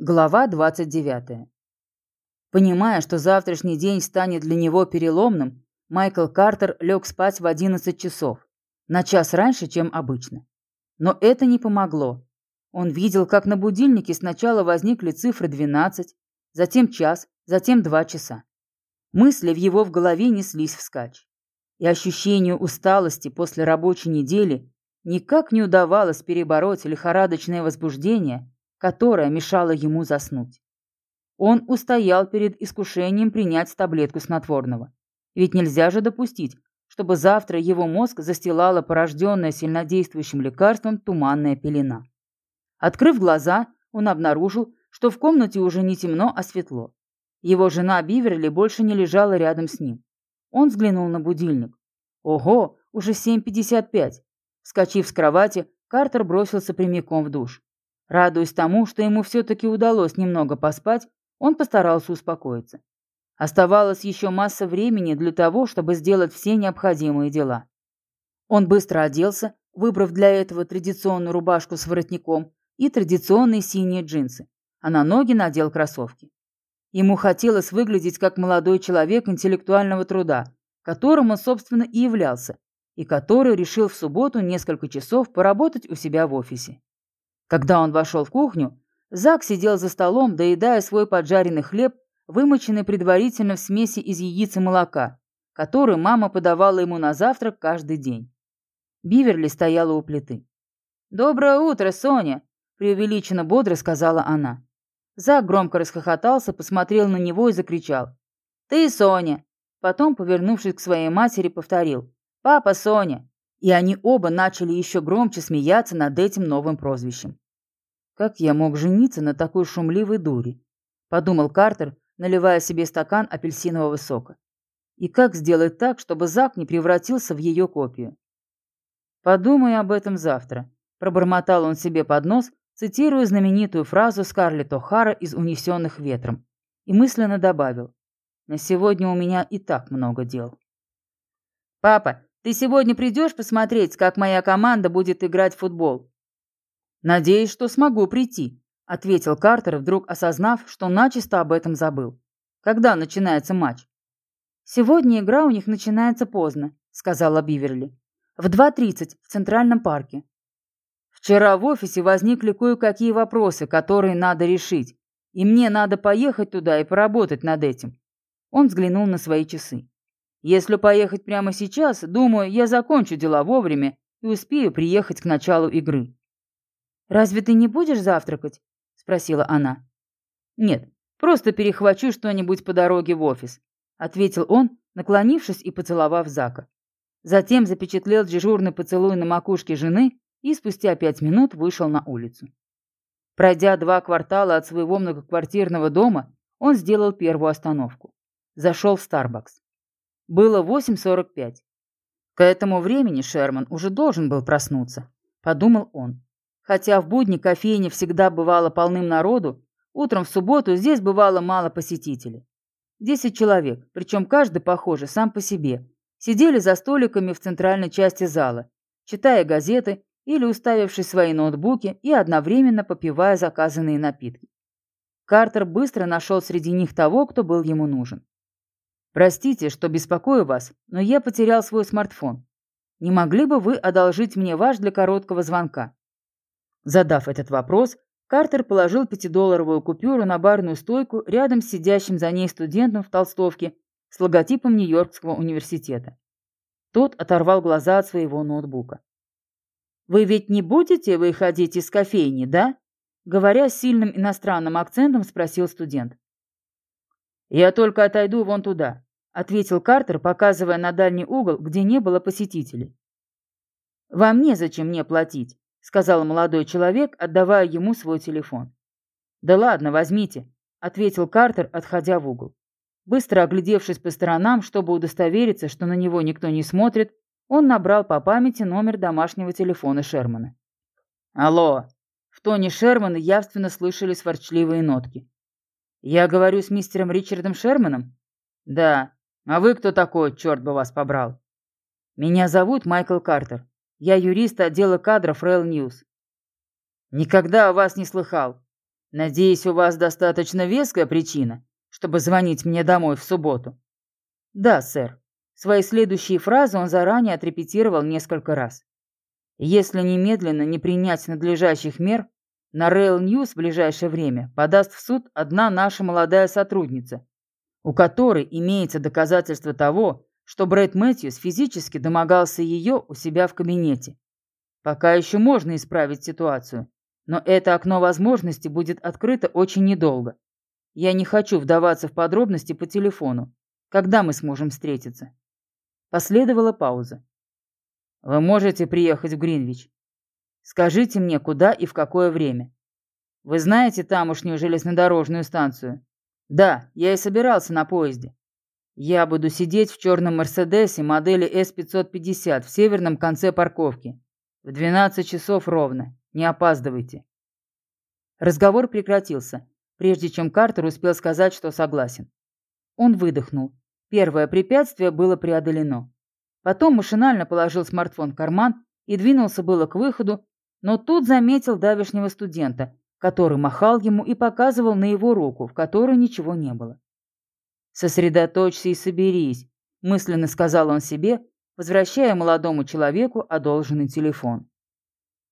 Глава 29. Понимая, что завтрашний день станет для него переломным, Майкл Картер лег спать в 11 часов, на час раньше, чем обычно. Но это не помогло. Он видел, как на будильнике сначала возникли цифры 12, затем час, затем 2 часа. Мысли в его в голове неслись вскачь. И ощущению усталости после рабочей недели никак не удавалось перебороть лихорадочное возбуждение, которая мешала ему заснуть. Он устоял перед искушением принять таблетку снотворного. Ведь нельзя же допустить, чтобы завтра его мозг застилала порожденная сильнодействующим лекарством туманная пелена. Открыв глаза, он обнаружил, что в комнате уже не темно, а светло. Его жена Биверли больше не лежала рядом с ним. Он взглянул на будильник. Ого, уже 7.55. Вскочив с кровати, Картер бросился прямиком в душ. Радуясь тому, что ему все-таки удалось немного поспать, он постарался успокоиться. Оставалось еще масса времени для того, чтобы сделать все необходимые дела. Он быстро оделся, выбрав для этого традиционную рубашку с воротником и традиционные синие джинсы, а на ноги надел кроссовки. Ему хотелось выглядеть как молодой человек интеллектуального труда, которым он, собственно, и являлся, и который решил в субботу несколько часов поработать у себя в офисе. Когда он вошел в кухню, Зак сидел за столом, доедая свой поджаренный хлеб, вымоченный предварительно в смеси из яиц и молока, который мама подавала ему на завтрак каждый день. Биверли стояла у плиты. «Доброе утро, Соня!» – преувеличенно бодро сказала она. Зак громко расхохотался, посмотрел на него и закричал. «Ты, Соня!» Потом, повернувшись к своей матери, повторил. «Папа, Соня!» И они оба начали еще громче смеяться над этим новым прозвищем. «Как я мог жениться на такой шумливой дуре?» – подумал Картер, наливая себе стакан апельсинового сока. «И как сделать так, чтобы Зак не превратился в ее копию?» «Подумаю об этом завтра», – пробормотал он себе под нос, цитируя знаменитую фразу Скарлетт О'Хара из «Унесенных ветром», и мысленно добавил. «На сегодня у меня и так много дел». «Папа, ты сегодня придешь посмотреть, как моя команда будет играть в футбол?» «Надеюсь, что смогу прийти», — ответил Картер, вдруг осознав, что начисто об этом забыл. «Когда начинается матч?» «Сегодня игра у них начинается поздно», — сказала Биверли. «В 2.30 в Центральном парке». «Вчера в офисе возникли кое-какие вопросы, которые надо решить, и мне надо поехать туда и поработать над этим». Он взглянул на свои часы. Если поехать прямо сейчас, думаю, я закончу дела вовремя и успею приехать к началу игры. «Разве ты не будешь завтракать?» – спросила она. «Нет, просто перехвачу что-нибудь по дороге в офис», – ответил он, наклонившись и поцеловав Зака. Затем запечатлел дежурный поцелуй на макушке жены и спустя пять минут вышел на улицу. Пройдя два квартала от своего многоквартирного дома, он сделал первую остановку. Зашел в Старбакс. Было 8.45. К этому времени Шерман уже должен был проснуться, подумал он. Хотя в будни кофейня всегда бывала полным народу, утром в субботу здесь бывало мало посетителей. Десять человек, причем каждый, похоже, сам по себе, сидели за столиками в центральной части зала, читая газеты или уставившись свои ноутбуки и одновременно попивая заказанные напитки. Картер быстро нашел среди них того, кто был ему нужен. Простите, что беспокою вас, но я потерял свой смартфон. Не могли бы вы одолжить мне ваш для короткого звонка? Задав этот вопрос, Картер положил пятидолларовую купюру на барную стойку рядом с сидящим за ней студентом в толстовке с логотипом Нью-Йоркского университета. Тот оторвал глаза от своего ноутбука. «Вы ведь не будете выходить из кофейни, да?» Говоря с сильным иностранным акцентом, спросил студент. «Я только отойду вон туда», — ответил Картер, показывая на дальний угол, где не было посетителей. «Вам незачем мне платить», — сказал молодой человек, отдавая ему свой телефон. «Да ладно, возьмите», — ответил Картер, отходя в угол. Быстро оглядевшись по сторонам, чтобы удостовериться, что на него никто не смотрит, он набрал по памяти номер домашнего телефона Шермана. «Алло!» В тоне Шермана явственно слышались ворчливые нотки. «Я говорю с мистером Ричардом Шерманом?» «Да. А вы кто такой, черт бы вас побрал?» «Меня зовут Майкл Картер. Я юрист отдела кадров Rail News». «Никогда о вас не слыхал. Надеюсь, у вас достаточно веская причина, чтобы звонить мне домой в субботу. Да, сэр. Свои следующие фразы он заранее отрепетировал несколько раз. Если немедленно не принять надлежащих мер, на Rail News в ближайшее время подаст в суд одна наша молодая сотрудница, у которой имеется доказательство того, что Брэд Мэтьюс физически домогался ее у себя в кабинете. Пока еще можно исправить ситуацию, но это окно возможности будет открыто очень недолго. Я не хочу вдаваться в подробности по телефону. Когда мы сможем встретиться? Последовала пауза. Вы можете приехать в Гринвич. Скажите мне, куда и в какое время. Вы знаете тамошнюю железнодорожную станцию? Да, я и собирался на поезде. Я буду сидеть в черном Мерседесе модели S550 в северном конце парковки. В 12 часов ровно. Не опаздывайте. Разговор прекратился, прежде чем Картер успел сказать, что согласен. Он выдохнул. Первое препятствие было преодолено. Потом машинально положил смартфон в карман и двинулся было к выходу, но тут заметил давешнего студента, который махал ему и показывал на его руку, в которой ничего не было. «Сосредоточься и соберись», – мысленно сказал он себе, возвращая молодому человеку одолженный телефон.